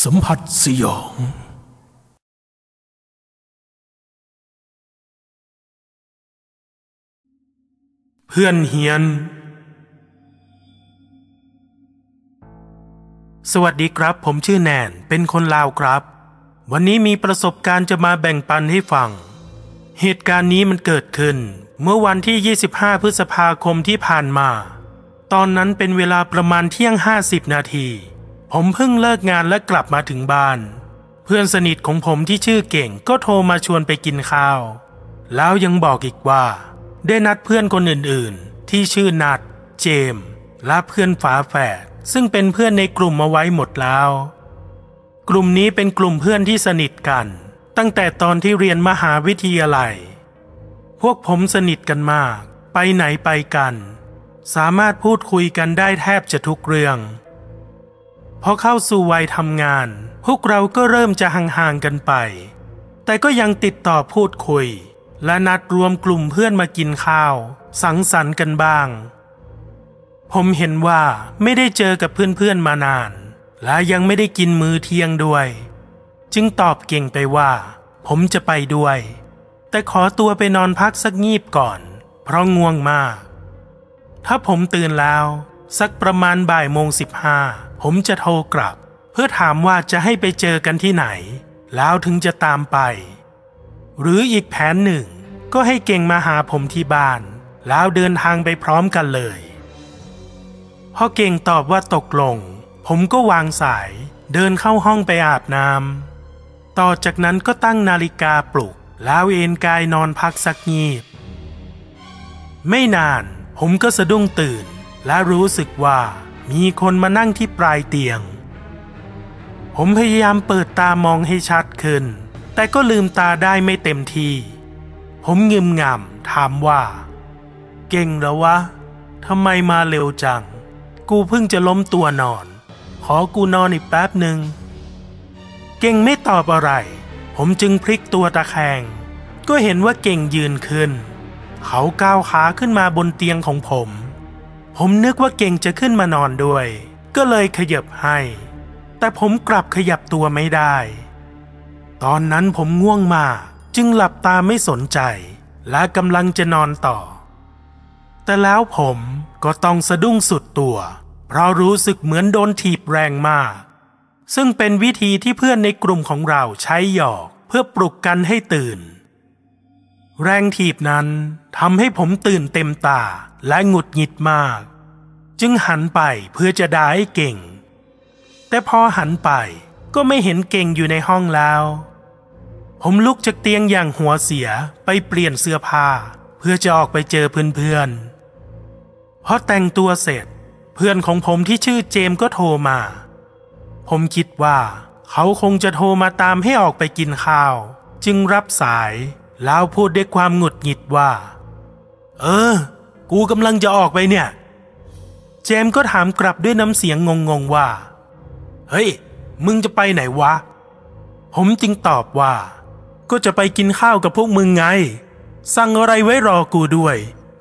สัมผัสสยอง เพื่อนเฮียน สวัสดีครับ ผมชื่อแนน เป็นคนลาวครับ วันนี้มีประสบการณ์จะมาแบ่งปันให้ฟัง เหตุการณ์นี้มันเกิดขึ้น เมื่อวันที่ 25 พฤษภาคมที่ผ่านมา ตอนนั้นเป็นเวลาประมาณเที่ยง 50 นาที ผมเพิ่งเลิกงานและกลับมาถึงบ้าน เพื่อนสนิทของผมที่ชื่อเก่งก็โทรมาชวนไปกินข้าว แล้วยังบอกอีกว่า ได้นัดเพื่อนคนอื่นๆ ที่ชื่อนัด เจมส์และเพื่อนฝาแฝดซึ่งเป็นเพื่อนในกลุ่มมาไว้หมดแล้ว กลุ่มนี้เป็นกลุ่มเพื่อนที่สนิทกัน ตั้งแต่ตอนที่เรียนมหาวิทยาลัย พวกผมสนิทกันมาก ไปไหนไปกัน สามารถพูดคุยกันได้แทบจะทุกเรื่อง พอเข้าสู่วัยทำงาน พวกเราก็เริ่มจะห่างๆกันไป แต่ก็ยังติดต่อพูดคุย และนัดรวมกลุ่มเพื่อนมากินข้าว สังสรรค์กันบ้าง ผมเห็นว่าไม่ได้เจอกับเพื่อนๆมานาน และยังไม่ได้กินมื้อเที่ยงด้วย จึงตอบเก่งไปว่า ผมจะไปด้วย แต่ขอตัวไปนอนพักสักงีบก่อน เพราะง่วงมาก ถ้าผมตื่นแล้ว สักประมาณบ่ายโมงสิบห้า ผมจะโทรกลับ เพื่อถามว่าจะให้ไปเจอกันที่ไหน แล้วถึงจะตามไป หรืออีกแผนหนึ่ง ก็ให้เก่งมาหาผมที่บ้าน แล้วเดินทางไปพร้อมกันเลยพอเก่งตอบว่าตกลง ผมก็วางสายเดินเข้าห้องไปอาบน้ำต่อจากนั้นก็ตั้งนาฬิกาปลุก แล้วเอนกายนอนพักสักงีบ ไม่นาน ผมก็สะดุ้งตื่น และรู้สึกว่า มีคนมานั่งที่ปลายเตียง ผมพยายามเปิดตามองให้ชัดขึ้น แต่ก็ลืมตาได้ไม่เต็มที ผมงึมงำถามว่า เก่งแล้ววะทำไมมาเร็วจัง กูเพิ่งจะล้มตัวนอน ขอกูนอนอีกแป๊บหนึ่ง เก่งไม่ตอบอะไร ผมจึงพลิกตัวตะแคง ก็เห็นว่าเก่งยืนขึ้น เขาก้าวขาขึ้นมาบนเตียงของผม ผมนึกว่าเก่งจะขึ้นมานอนด้วย ก็เลยขยับให้ แต่ผมกลับขยับตัวไม่ได้ ตอนนั้นผมง่วงมากจึงหลับตาไม่สนใจ และกำลังจะนอนต่อ แต่แล้วผมก็ต้องสะดุ้งสุดตัว เพราะรู้สึกเหมือนโดนถีบแรงมาก ซึ่งเป็นวิธีที่เพื่อนในกลุ่มของเราใช้หยอกเพื่อปลุกกันให้ตื่น แรงถีบนั้นทำให้ผมตื่นเต็มตาและหงุดหงิดมาก จึงหันไปเพื่อจะด่าให้เก่ง แต่พอหันไปก็ไม่เห็นเก่งอยู่ในห้องแล้ว ผมลุกจากเตียงอย่างหัวเสียไปเปลี่ยนเสื้อผ้า เพื่อจะออกไปเจอเพื่อนๆพอแต่งตัวเสร็จ เพื่อนของผมที่ชื่อเจมก็โทรมา ผมคิดว่า เขาคงจะโทรมาตามให้ออกไปกินข้าว จึงรับสาย แล้วพูดด้วยความหงุดหงิดว่า เออ กูกำลังจะออกไปเนี่ย เจมก็ถามกลับด้วยน้ำเสียงงงๆว่า เฮ้ย มึงจะไปไหนวะ ผมจึงตอบว่า ก็จะไปกินข้าวกับพวกมึงไง สั่งอะไรไว้รอกูด้วย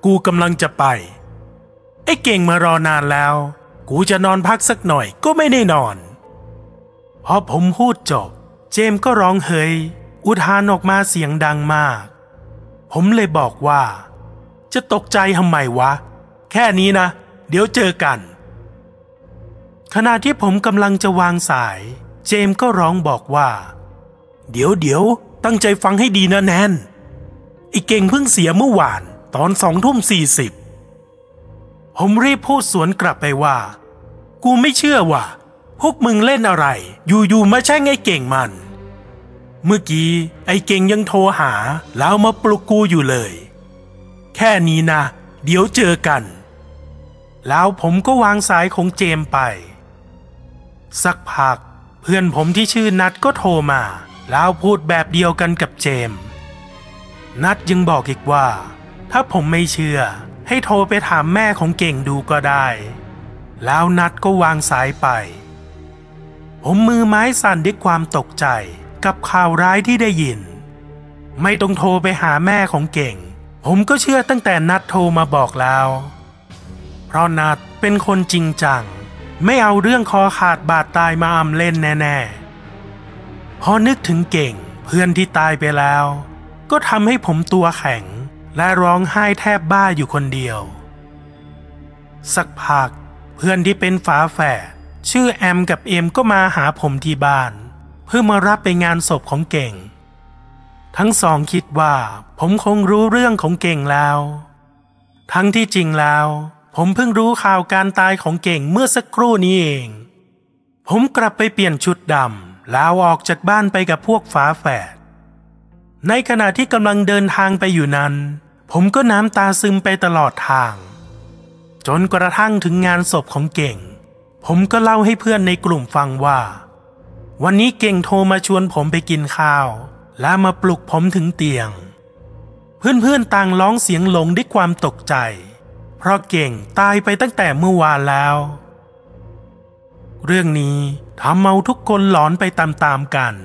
กูกำลังจะไป ไอ้เก่งมารอนานแล้ว กูจะนอนพักสักหน่อยก็ไม่ได้นอนพอผมพูดจบ เจมก็ร้องเฮย อุทานออกมาเสียงดังมาก ผมเลยบอกว่า จะตกใจทำไมวะ แค่นี้นะ เดี๋ยวเจอกัน ขณะที่ผมกำลังจะวางสาย เจมส์ก็ร้องบอกว่า เดี๋ยวเดี๋ยวตั้งใจฟังให้ดีนะแนนไอ้เก่งเพิ่งเสียเมื่อวานตอนสองทุ่มสี่สิบผมรีบพูดสวนกลับไปว่า กูไม่เชื่อว่า พวกมึงเล่นอะไร อยู่ๆมาแช่งไอ้เก่งมัน เมื่อกี้ไอ้เก่งยังโทรหาแล้วมาปลุกกูอยู่เลย แค่นี้นะ เดี๋ยวเจอกัน แล้วผมก็วางสายของเจมไป สักพักเพื่อนผมที่ชื่อนัดก็โทรมา แล้วพูดแบบเดียวกันกับเจม นัดยังบอกอีกว่า ถ้าผมไม่เชื่อ ให้โทรไปถามแม่ของเก่งดูก็ได้ แล้วนัดก็วางสายไป ผมมือไม้สั่นด้วยความตกใจ กับข่าวร้ายที่ได้ยิน ไม่ต้องโทรไปหาแม่ของเก่ง ผมก็เชื่อตั้งแต่นัดโทรมาบอกแล้ว เพราะนัดเป็นคนจริงจัง ไม่เอาเรื่องคอขาดบาดตายมาอำเล่นแน่พอนึกถึงเก่งเพื่อนที่ตายไปแล้ว ก็ทำให้ผมตัวแข็ง และร้องไห้แทบบ้าอยู่คนเดียว สักพักเพื่อนที่เป็นฝาแฝดชื่อแอมกับเอ็มก็มาหาผมที่บ้าน พื่อมารับไปงานศพของเก่ง ทั้งสองคิดว่าผมคงรู้เรื่องของเก่งแล้ว ทั้งที่จริงแล้ว ผมเพิ่งรู้ข่าวการตายของเก่งเมื่อสักครู่นี้เอง ผมกลับไปเปลี่ยนชุดดำแล้วออกจากบ้านไปกับพวกฝาแฝด ในขณะที่กำลังเดินทางไปอยู่นั้น ผมก็น้ำตาซึมไปตลอดทาง จนกระทั่งถึงงานศพของเก่ง ผมก็เล่าให้เพื่อนในกลุ่มฟังว่า วันนี้เก่งโทรมาชวนผมไปกินข้าว และมาปลุกผมถึงเตียง เพื่อนๆต่างร้องเสียงหลงด้วยความตกใจ เพราะเก่งตายไปตั้งแต่เมื่อวานแล้ว เรื่องนี้ทำเอาทุกคนหลอนไปตามๆกัน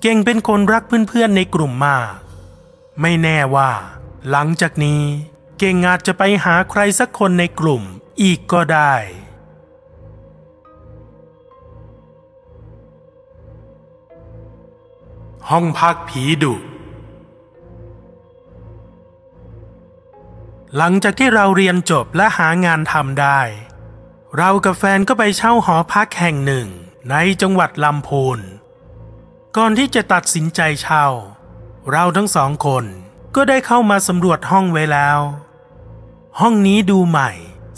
เก่งเป็นคนรักเพื่อนๆในกลุ่มมาก ไม่แน่ว่า หลังจากนี้ เก่งอาจจะไปหาใครสักคนในกลุ่มอีกก็ได้ ห้องพักผีดุหลังจากที่เราเรียนจบและหางานทำได้ เรากับแฟนก็ไปเช่าหอพักแห่งหนึ่งในจังหวัดลำพูน ก่อนที่จะตัดสินใจเช่า เราทั้งสองคนก็ได้เข้ามาสำรวจห้องไว้แล้ว ห้องนี้ดูใหม่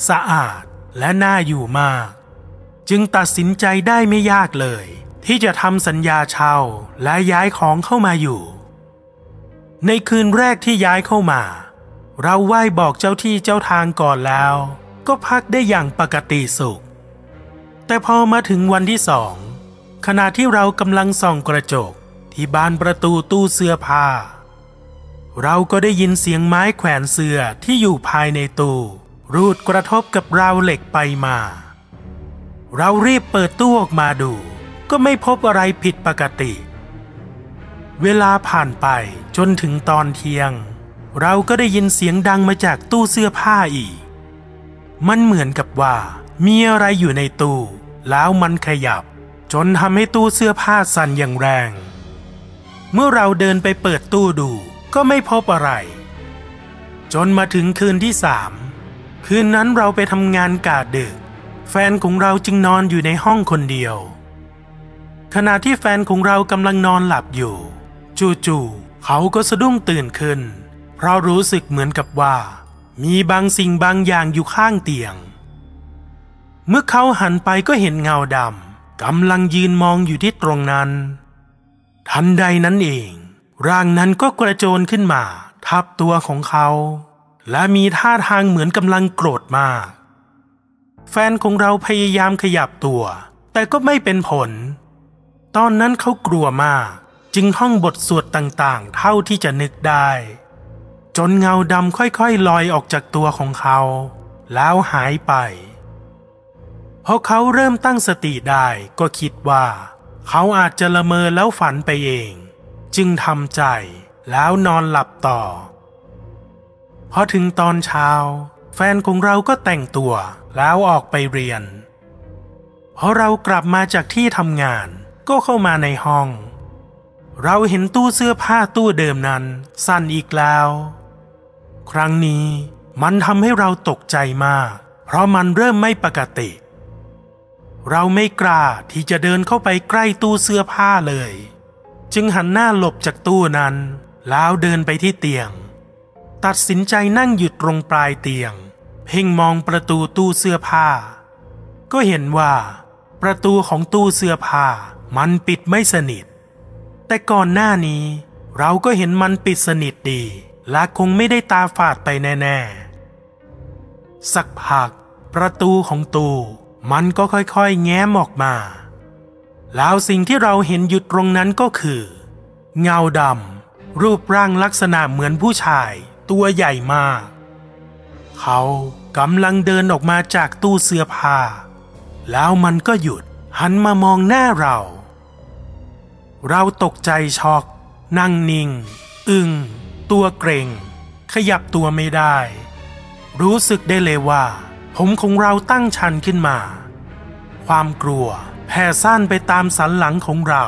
สะอาดและน่าอยู่มาก จึงตัดสินใจได้ไม่ยากเลย ที่จะทำสัญญาเช่าและย้ายของเข้ามาอยู่ ในคืนแรกที่ย้ายเข้ามา เราไหว้บอกเจ้าที่เจ้าทางก่อนแล้ว ก็พักได้อย่างปกติสุข แต่พอมาถึงวันที่สอง ขณะที่เรากำลังส่องกระจกที่บานประตูตู้เสื้อผ้า เราก็ได้ยินเสียงไม้แขวนเสื้อที่อยู่ภายในตู้ รูดกระทบกับราวเหล็กไปมา เรารีบเปิดตู้ออกมาดู ก็ไม่พบอะไรผิดปกติ เวลาผ่านไปจนถึงตอนเที่ยง เราก็ได้ยินเสียงดังมาจากตู้เสื้อผ้าอีก มันเหมือนกับว่า มีอะไรอยู่ในตู้ แล้วมันขยับ จนทำให้ตู้เสื้อผ้าสั่นอย่างแรง เมื่อเราเดินไปเปิดตู้ดู ก็ไม่พบอะไร จนมาถึงคืนที่สามคืนนั้นเราไปทำงานกาดดึก แฟนของเราจึงนอนอยู่ในห้องคนเดียว ขณะที่แฟนของเรากำลังนอนหลับอยู่ จู่ๆเขาก็สะดุ้งตื่นขึ้น เพราะรู้สึกเหมือนกับว่า มีบางสิ่งบางอย่างอยู่ข้างเตียง เมื่อเขาหันไปก็เห็นเงาดำกำลังยืนมองอยู่ที่ตรงนั้น ทันใดนั้นเอง ร่างนั้นก็กระโจนขึ้นมา ทับตัวของเขา และมีท่าทางเหมือนกำลังโกรธมาก แฟนของเราพยายามขยับตัว แต่ก็ไม่เป็นผล ตอนนั้นเขากลัวมาก จึงท่องบทสวดต่างๆ เท่าที่จะนึกได้ จนเงาดำค่อยๆลอยออกจากตัวของเขา แล้วหายไปพอเขาเริ่มตั้งสติได้ก็คิดว่า เขาอาจจะละเมอแล้วฝันไปเอง จึงทำใจแล้วนอนหลับต่อพอถึงตอนเช้า แฟนของเราก็แต่งตัวแล้วออกไปเรียนพอเรากลับมาจากที่ทำงาน ก็เข้ามาในห้อง เราเห็นตู้เสื้อผ้าตู้เดิมนั้น สั่นอีกแล้ว ครั้งนี้มันทำให้เราตกใจมาก เพราะมันเริ่มไม่ปกติ เราไม่กล้าที่จะเดินเข้าไปใกล้ตู้เสื้อผ้าเลย จึงหันหน้าหลบจากตู้นั้น แล้วเดินไปที่เตียง ตัดสินใจนั่งหยุดตรงปลายเตียง เพ่งมองประตูตู้เสื้อผ้า ก็เห็นว่า ประตูของตู้เสื้อผ้า มันปิดไม่สนิท แต่ก่อนหน้านี้ เราก็เห็นมันปิดสนิทดี และคงไม่ได้ตาฝาดไปแน่ ๆ สักพัก ประตูของตู้มันก็ค่อยๆ แง้มออกมา แล้วสิ่งที่เราเห็นอยู่ตรงนั้นก็คือ เงาดำรูปร่างลักษณะเหมือนผู้ชาย ตัวใหญ่มาก เขากำลังเดินออกมาจากตู้เสื้อผ้า แล้วมันก็หยุดหันมามองหน้าเรา เราตกใจช็อก นั่งนิ่ง อึง้ง ตัวเกรง ขยับตัวไม่ได้ รู้สึกได้เลยว่า ผมของเราตั้งชันขึ้นมา ความกลัวแผ่ซ่านไปตามสันหลังของเรา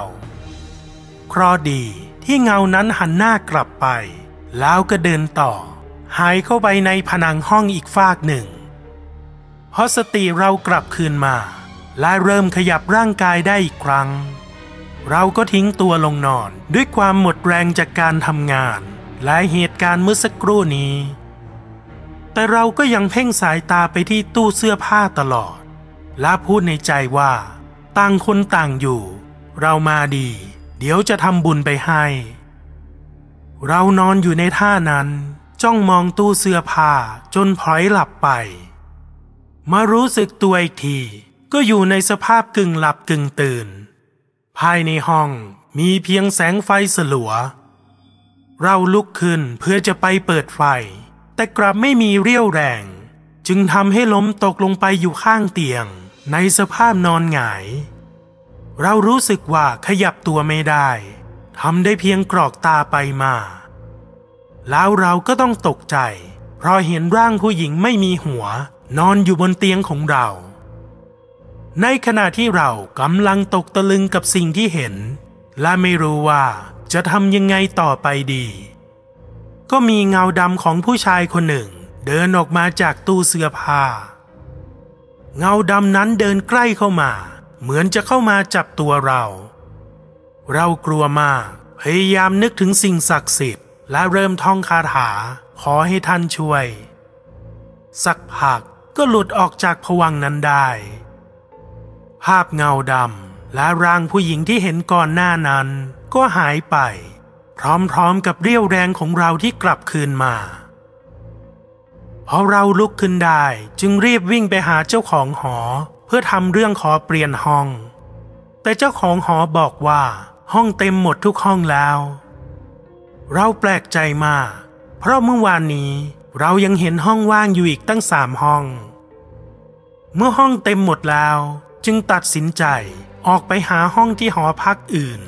เคราะดีที่เงานั้นหันหน้ากลับไป แล้วก็เดินต่อ หายเข้าไปในผนังห้องอีกฟากหนึ่งพอสติเรากลับคืนมา และเริ่มขยับร่างกายได้อีกครั้ง เราก็ทิ้งตัวลงนอนด้วยความหมดแรงจากการทำงาน และเหตุการณ์เมื่อสักครู่นี้ แต่เราก็ยังเพ่งสายตาไปที่ตู้เสื้อผ้าตลอด และพูดในใจว่า ต่างคนต่างอยู่ เรามาดี เดี๋ยวจะทำบุญไปให้ เรานอนอยู่ในท่านั้น จ้องมองตู้เสื้อผ้าจนพลอยหลับไป มารู้สึกตัวอีกทีก็อยู่ในสภาพกึ่งหลับกึ่งตื่น ภายในห้องมีเพียงแสงไฟสลัว เราลุกขึ้นเพื่อจะไปเปิดไฟ แต่กลับไม่มีเรี่ยวแรง จึงทำให้ล้มตกลงไปอยู่ข้างเตียง ในสภาพนอนหงาย เรารู้สึกว่าขยับตัวไม่ได้ทำได้เพียงกรอกตาไปมา แล้วเราก็ต้องตกใจ เพราะเห็นร่างผู้หญิงไม่มีหัวนอนอยู่บนเตียงของเรา ในขณะที่เรากำลังตกตะลึงกับสิ่งที่เห็น และไม่รู้ว่าจะทำยังไงต่อไปดี ก็มีเงาดำของผู้ชายคนหนึ่ง เดินออกมาจากตู้เสื้อผ้า เงาดำนั้นเดินใกล้เข้ามา เหมือนจะเข้ามาจับตัวเรา เรากลัวมาก พยายามนึกถึงสิ่งศักดิ์สิทธิ์ และเริ่มท่องคาถา ขอให้ท่านช่วย สักพักก็หลุดออกจากผวังนั้นได้ ภาพเงาดำและร่างผู้หญิงที่เห็นก่อนหน้านั้น ก็หายไป พร้อมๆกับเรี่ยวแรงของเราที่กลับคืนมาพอเราลุกขึ้นได้จึงรีบวิ่งไปหาเจ้าของหอ เพื่อทำเรื่องขอเปลี่ยนห้อง แต่เจ้าของหอบอกว่าห้องเต็มหมดทุกห้องแล้ว เราแปลกใจมาก เพราะเมื่อวานนี้เรายังเห็นห้องว่างอยู่อีกตั้งสามห้อง เมื่อห้องเต็มหมดแล้ว จึงตัดสินใจออกไปหาห้องที่หอพักอื่น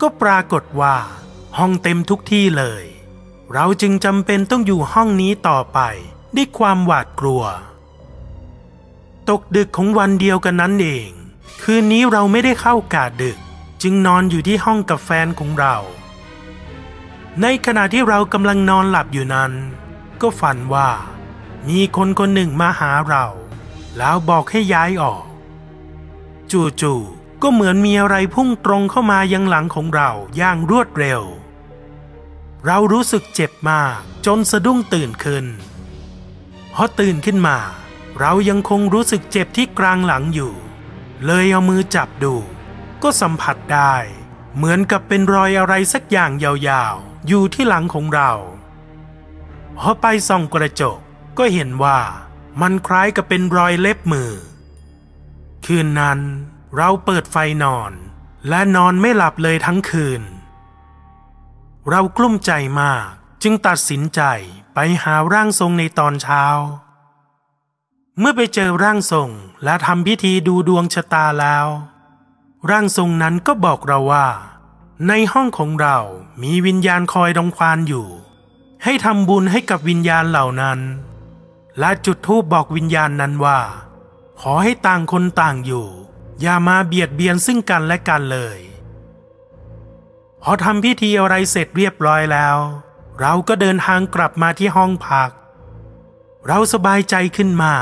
ก็ปรากฏว่า ห้องเต็มทุกที่เลย เราจึงจำเป็นต้องอยู่ห้องนี้ต่อไปด้วยความหวาดกลัว ตกดึกของวันเดียวกันนั้นเอง คืนนี้เราไม่ได้เข้ากาดึก จึงนอนอยู่ที่ห้องกับแฟนของเรา ในขณะที่เรากำลังนอนหลับอยู่นั้น ก็ฝันว่า มีคนคนหนึ่งมาหาเรา แล้วบอกให้ย้ายออก จู่ๆก็เหมือนมีอะไรพุ่งตรงเข้ามายังหลังของเราอย่างรวดเร็ว เรารู้สึกเจ็บมากจนสะดุ้งตื่นขึ้นพอตื่นขึ้นมา เรายังคงรู้สึกเจ็บที่กลางหลังอยู่ เลยเอามือจับดู ก็สัมผัสได้ เหมือนกับเป็นรอยอะไรสักอย่างยาวๆ อยู่ที่หลังของเราพอไปส่องกระจกก็เห็นว่ามันคล้ายกับเป็นรอยเล็บมือ คืนนั้นเราเปิดไฟนอน และนอนไม่หลับเลยทั้งคืน เรากลุ้มใจมากจึงตัดสินใจไปหาร่างทรงในตอนเช้า เมื่อไปเจอร่างทรงและทำพิธีดูดวงชะตาแล้ว ร่างทรงนั้นก็บอกเราว่า ในห้องของเรามีวิญญาณคอยดองควานอยู่ ให้ทำบุญให้กับวิญญาณเหล่านั้น และจุดธูปบอกวิญญาณนั้นว่า ขอให้ต่างคนต่างอยู่ อย่ามาเบียดเบียนซึ่งกันและกันเลย พอทำพิธีอะไรเสร็จเรียบร้อยแล้ว เราก็เดินทางกลับมาที่ห้องพัก เราสบายใจขึ้นมา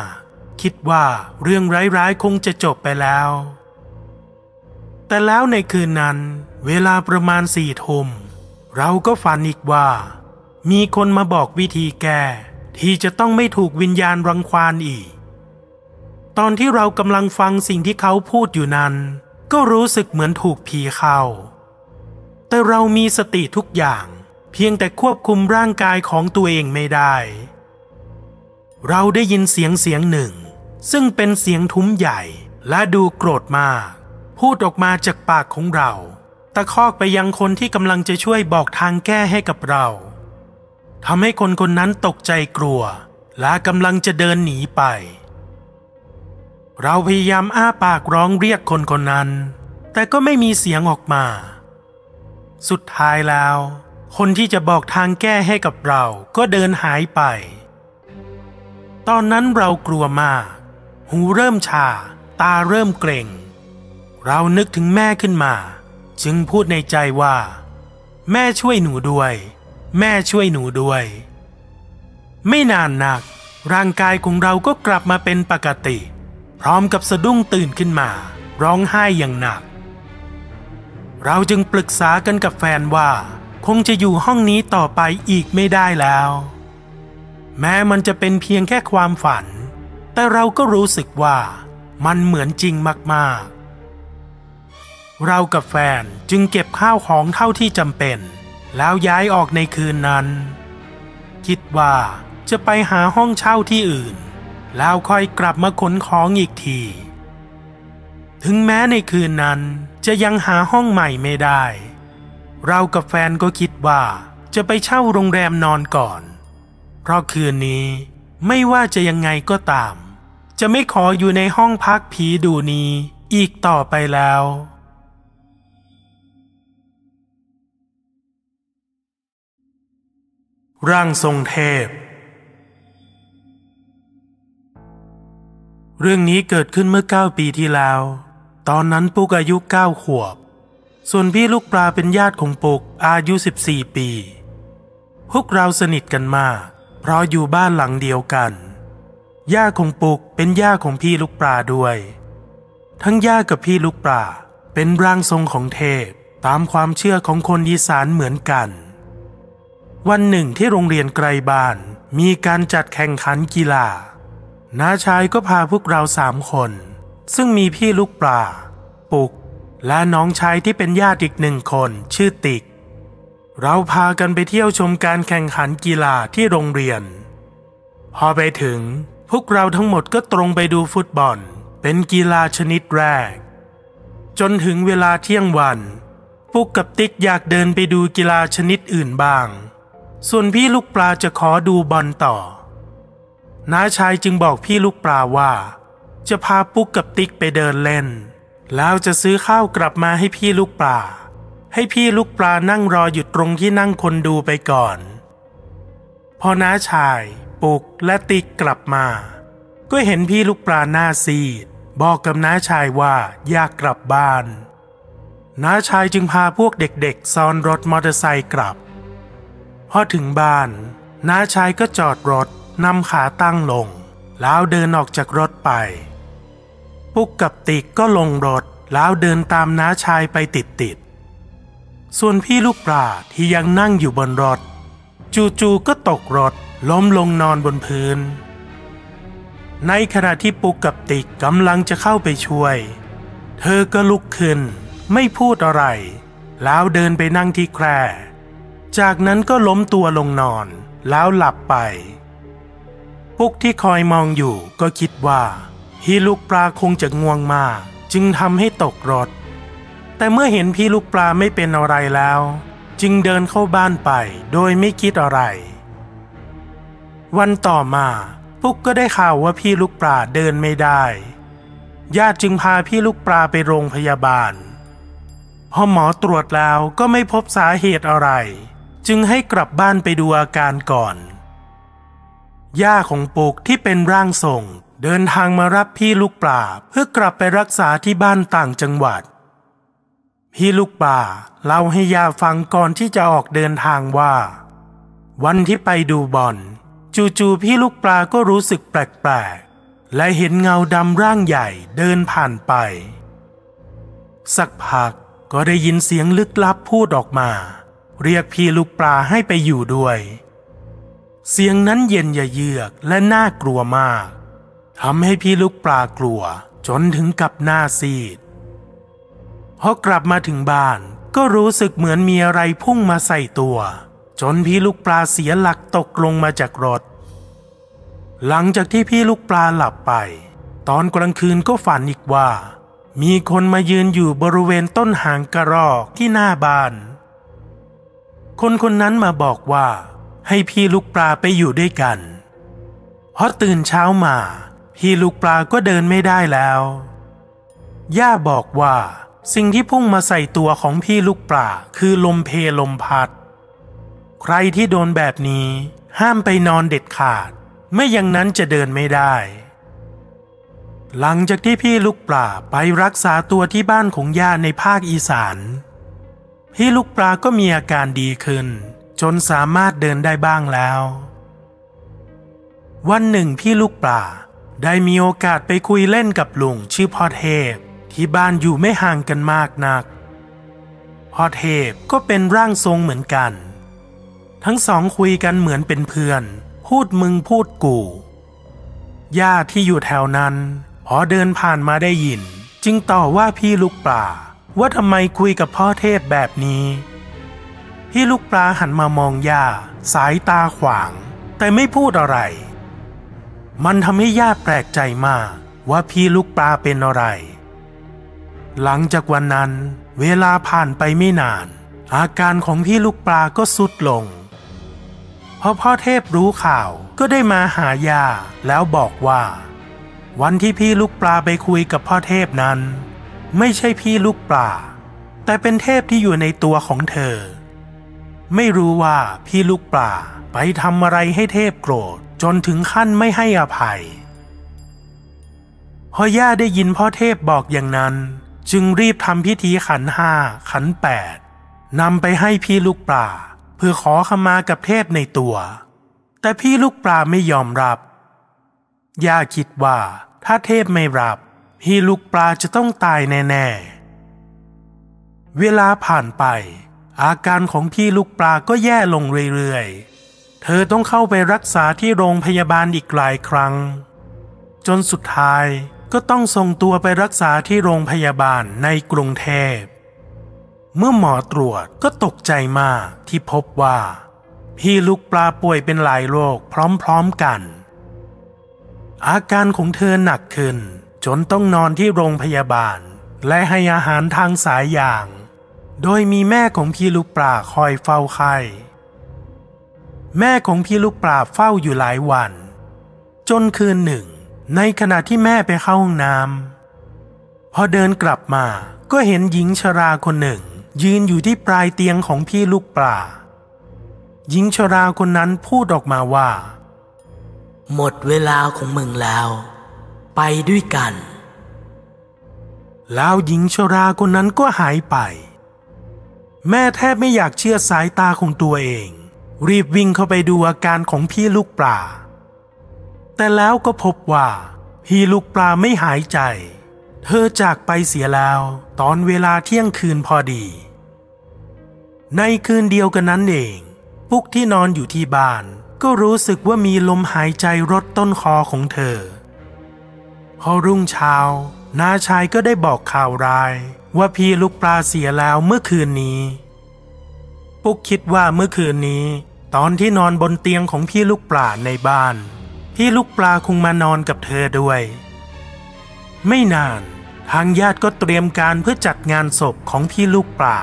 คิดว่าเรื่องร้ายๆคงจะจบไปแล้ว แต่แล้วในคืนนั้น เวลาประมาณสี่ทุ่มเราก็ฝันอีกว่า มีคนมาบอกวิธีแก้ที่จะต้องไม่ถูกวิญญาณรังควานอีก ตอนที่เรากำลังฟังสิ่งที่เขาพูดอยู่นั้น ก็รู้สึกเหมือนถูกผีเข้า แต่เรามีสติทุกอย่าง เพียงแต่ควบคุมร่างกายของตัวเองไม่ได้ เราได้ยินเสียงเสียงหนึ่ง ซึ่งเป็นเสียงทุ้มใหญ่และดูโกรธมาก พูดออกมาจากปากของเรา ตะคอกไปยังคนที่กำลังจะช่วยบอกทางแก้ให้กับเราทำให้คนคนนั้นตกใจกลัว และกำลังจะเดินหนีไป เราพยายามอ้าปากร้องเรียกคนคนนั้น แต่ก็ไม่มีเสียงออกมา สุดท้ายแล้ว คนที่จะบอกทางแก้ให้กับเราก็เดินหายไป ตอนนั้นเรากลัวมาก หูเริ่มชา ตาเริ่มเกร็งเรานึกถึงแม่ขึ้นมา จึงพูดในใจว่า แม่ช่วยหนูด้วย แม่ช่วยหนูด้วย ไม่นานนัก ร่างกายของเราก็กลับมาเป็นปกติ พร้อมกับสะดุ้งตื่นขึ้นมา ร้องไห้อย่างหนัก เราจึงปรึกษากันกับแฟนว่า คงจะอยู่ห้องนี้ต่อไปอีกไม่ได้แล้ว แม้มันจะเป็นเพียงแค่ความฝัน แต่เราก็รู้สึกว่ามันเหมือนจริงมากๆ เรากับแฟนจึงเก็บข้าวของเท่าที่จำเป็น แล้วย้ายออกในคืนนั้น คิดว่าจะไปหาห้องเช่าที่อื่น แล้วค่อยกลับมาขนของอีกที ถึงแม้ในคืนนั้นจะยังหาห้องใหม่ไม่ได้ เรากับแฟนก็คิดว่าจะไปเช่าโรงแรมนอนก่อน เพราะคืนนี้ไม่ว่าจะยังไงก็ตาม จะไม่ขออยู่ในห้องพักผีดูนี้อีกต่อไปแล้ว ร่างทรงเทพ เรื่องนี้เกิดขึ้นเมื่อ 9 ปีที่แล้ว ตอนนั้นปุกอายุ 9 ขวบ ส่วนพี่ลูกปลาเป็นญาติของปุกอายุ 14 ปี พวกเราสนิทกันมาก เพราะอยู่บ้านหลังเดียวกัน ย่าของปุกเป็นย่าของพี่ลูกปลาด้วย ทั้งย่ากับพี่ลูกปลาเป็นร่างทรงของเทพตามความเชื่อของคนอีสานเหมือนกัน วันหนึ่งที่โรงเรียนไกลบ้านมีการจัดแข่งขันกีฬา น้าชายก็พาพวกเราสามคน ซึ่งมีพี่ลูกปลา ปุก และน้องชายที่เป็นญาติอีกหนึ่งคนชื่อติก เราพากันไปเที่ยวชมการแข่งขันกีฬาที่โรงเรียน พอไปถึง พวกเราทั้งหมดก็ตรงไปดูฟุตบอล เป็นกีฬาชนิดแรก จนถึงเวลาเที่ยงวัน ปุกกับติ๊กอยากเดินไปดูกีฬาชนิดอื่นบ้าง ส่วนพี่ลูกปลาจะขอดูบอลต่อ น้าชายจึงบอกพี่ลูกปลาว่า จะพาปุ๊กกับติ๊กไปเดินเล่น แล้วจะซื้อข้าวกลับมาให้พี่ลูกปลา ให้พี่ลูกปลานั่งรออยู่ตรงที่นั่งคนดูไปก่อน พอน้าชาย ปุกและติ๊กกลับมา ก็เห็นพี่ลูกปลาหน้าซีด บอกกับน้าชายว่าอยากกลับบ้านน้าชายจึงพาพวกเด็กๆซ้อนรถมอเตอร์ไซค์กลับ พอถึงบ้านน้าชายก็จอดรถ นำขาตั้งลง แล้วเดินออกจากรถไป ปุ๊กกับติกก็ลงรถแล้วเดินตามน้าชายไปติดๆ ส่วนพี่ลูกปลาที่ยังนั่งอยู่บนรถ จู่ๆก็ตกรถล้มลงนอนบนพื้น ในขณะที่ปุ๊กกับติกกำลังจะเข้าไปช่วย เธอก็ลุกขึ้น ไม่พูดอะไร แล้วเดินไปนั่งที่แคร่จากนั้นก็ล้มตัวลงนอน แล้วหลับไป ปุ๊กที่คอยมองอยู่ก็คิดว่าพี่ลูกปลาคงจะง่วงมากจึงทำให้ตกรถ แต่เมื่อเห็นพี่ลูกปลาไม่เป็นอะไรแล้ว จึงเดินเข้าบ้านไปโดยไม่คิดอะไร วันต่อมาปุ๊กก็ได้ข่าวว่าพี่ลูกปลาเดินไม่ได้ญาติจึงพาพี่ลูกปลาไปโรงพยาบาล พอหมอตรวจแล้วก็ไม่พบสาเหตุอะไร จึงให้กลับบ้านไปดูอาการก่อน ย่าของปุกที่เป็นร่างทรง เดินทางมารับพี่ลูกปลาเพื่อกลับไปรักษาที่บ้านต่างจังหวัด พี่ลูกปลาเล่าให้ย่าฟังก่อนที่จะออกเดินทางว่า วันที่ไปดูบอลจู่ๆพี่ลูกปลาก็รู้สึกแปลกๆและเห็นเงาดำร่างใหญ่เดินผ่านไป สักพักก็ได้ยินเสียงลึกลับพูดออกมา เรียกพี่ลูกปลาให้ไปอยู่ด้วย เสียงนั้นเย็นยะเยือกและน่ากลัวมากทำให้พี่ลูกปลากลัวจนถึงกับหน้าซีดพอกลับมาถึงบ้านก็รู้สึกเหมือนมีอะไรพุ่งมาใส่ตัว จนพี่ลูกปลาเสียหลักตกลงมาจากรถ หลังจากที่พี่ลูกปลาหลับไป ตอนกลางคืนก็ฝันอีกว่า มีคนมายืนอยู่บริเวณต้นหางกระรอกที่หน้าบ้าน คนคนนั้นมาบอกว่า ให้พี่ลูกปลาไปอยู่ด้วยกันเพราะตื่นเช้ามา พี่ลูกปลาก็เดินไม่ได้แล้ว ย่าบอกว่า สิ่งที่พุ่งมาใส่ตัวของพี่ลูกปลาคือลมเพลมพัด ใครที่โดนแบบนี้ห้ามไปนอนเด็ดขาด ไม่อย่างนั้นจะเดินไม่ได้ หลังจากที่พี่ลูกปลาไปรักษาตัวที่บ้านของย่าในภาคอีสาน พี่ลูกปลาก็มีอาการดีขึ้น จนสามารถเดินได้บ้างแล้ว วันหนึ่งพี่ลูกปลาได้มีโอกาสไปคุยเล่นกับลุงชื่อพ่อเทพ ที่บ้านอยู่ไม่ห่างกันมากนัก พ่อเทพก็เป็นร่างทรงเหมือนกัน ทั้งสองคุยกันเหมือนเป็นเพื่อน พูดมึงพูดกูญาติที่อยู่แถวนั้น พอเดินผ่านมาได้ยิน จึงต่อว่าพี่ลูกปลาว่าทำไมคุยกับพ่อเทพแบบนี้ พี่ลูกปลาหันมามองย่า สายตาขวาง แต่ไม่พูดอะไร มันทำให้ย่าแปลกใจมากว่าพี่ลูกปลาเป็นอะไร หลังจากวันนั้นเวลาผ่านไปไม่นาน อาการของพี่ลูกปลาก็สุดลงพอพ่อเทพรู้ข่าวก็ได้มาหายาแล้วบอกว่า วันที่พี่ลูกปลาไปคุยกับพ่อเทพนั้น ไม่ใช่พี่ลูกปลา แต่เป็นเทพที่อยู่ในตัวของเธอ ไม่รู้ว่าพี่ลูกปลาไปทำอะไรให้เทพโกรธ จนถึงขั้นไม่ให้อภัย พอย่าได้ยินพ่อเทพบอกอย่างนั้น จึงรีบทำพิธีขันห้าขันแปดนำไปให้พี่ลูกปลาเพื่อขอขมากับเทพในตัว แต่พี่ลูกปลาไม่ยอมรับ ย่าคิดว่าถ้าเทพไม่รับ พี่ลูกปลาจะต้องตายแน่ ๆ เวลาผ่านไป อาการของพี่ลูกปลาก็แย่ลงเรื่อยๆ เธอต้องเข้าไปรักษาที่โรงพยาบาลอีกหลายครั้ง จนสุดท้ายก็ต้องส่งตัวไปรักษาที่โรงพยาบาลในกรุงเทพ เมื่อหมอตรวจก็ตกใจมากที่พบว่า พี่ลูกปลาป่วยเป็นหลายโรคพร้อมๆกัน อาการของเธอหนักขึ้นจนต้องนอนที่โรงพยาบาล และให้อาหารทางสายอย่าง โดยมีแม่ของพี่ลูกปลาคอยเฝ้าไข้แม่ของพี่ลูกปลาเฝ้าอยู่หลายวัน จนคืนหนึ่ง ในขณะที่แม่ไปเข้าห้องน้ำพอเดินกลับมาก็เห็นหญิงชราคนหนึ่ง ยืนอยู่ที่ปลายเตียงของพี่ลูกปลาหญิงชราคนนั้นพูดออกมาว่า หมดเวลาของมึงแล้ว ไปด้วยกัน แล้วหญิงชราคนนั้นก็หายไป แม่แทบไม่อยากเชื่อสายตาของตัวเอง รีบวิ่งเข้าไปดูอาการของพี่ลูกปลา แต่แล้วก็พบว่า พี่ลูกปลาไม่หายใจ เธอจากไปเสียแล้วตอนเวลาเที่ยงคืนพอดี ในคืนเดียวกันนั้นเอง ปุ๊กที่นอนอยู่ที่บ้าน ก็รู้สึกว่ามีลมหายใจรดต้นคอของเธอ พอรุ่งเช้าน้าชายก็ได้บอกข่าวร้าย ว่าพี่ลูกปลาเสียแล้วเมื่อคืนนี้ ปุ๊กคิดว่าเมื่อคืนนี้ ตอนที่นอนบนเตียงของพี่ลูกปลาในบ้าน พี่ลูกปลาคงมานอนกับเธอด้วย ไม่นานทางญาติก็เตรียมการเพื่อจัดงานศพของพี่ลูกปลา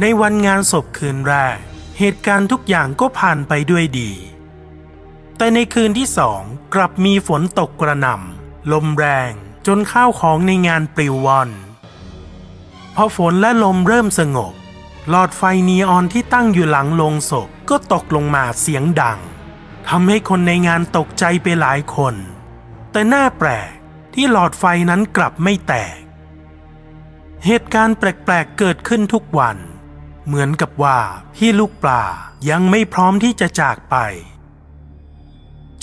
ในวันงานศพคืนแรก เหตุการณ์ทุกอย่างก็ผ่านไปด้วยดี แต่ในคืนที่สองกลับมีฝนตกกระหน่ำลมแรงจนข้าวของในงานปลิวว่อน พอฝนและลมเริ่มสงบ หลอดไฟนีออนที่ตั้งอยู่หลังโลงศพก็ตกลงมาเสียงดังทำให้คนในงานตกใจไปหลายคน แต่น่าแปลกที่หลอดไฟนั้นกลับไม่แตก เหตุการณ์แปลกๆเกิดขึ้นทุกวัน เหมือนกับว่าพี่ลูกปลายังไม่พร้อมที่จะจากไป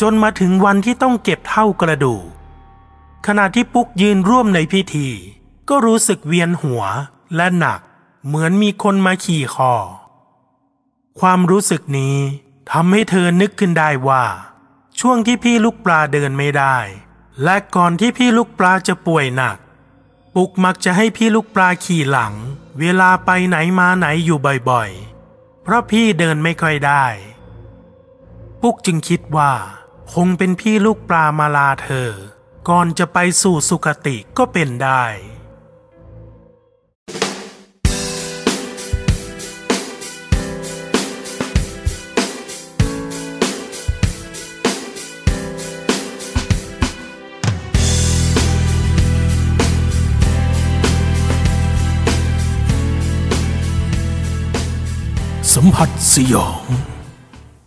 จนมาถึงวันที่ต้องเก็บเท่ากระดูกขณะที่ปุ๊กยืนร่วมในพิธี ก็รู้สึกเวียนหัวและหนักเหมือนมีคนมาขี่คอ ความรู้สึกนี้ทำให้เธอนึกขึ้นได้ว่า ช่วงที่พี่ลูกปลาเดินไม่ได้ และก่อนที่พี่ลูกปลาจะป่วยหนัก ปุกมักจะให้พี่ลูกปลาขี่หลัง เวลาไปไหนมาไหนอยู่บ่อยๆ เพราะพี่เดินไม่ค่อยได้ ปุกจึงคิดว่า คงเป็นพี่ลูกปลามาลาเธอ ก่อนจะไปสู่สุคติก็เป็นได้ สัมผัสสยอง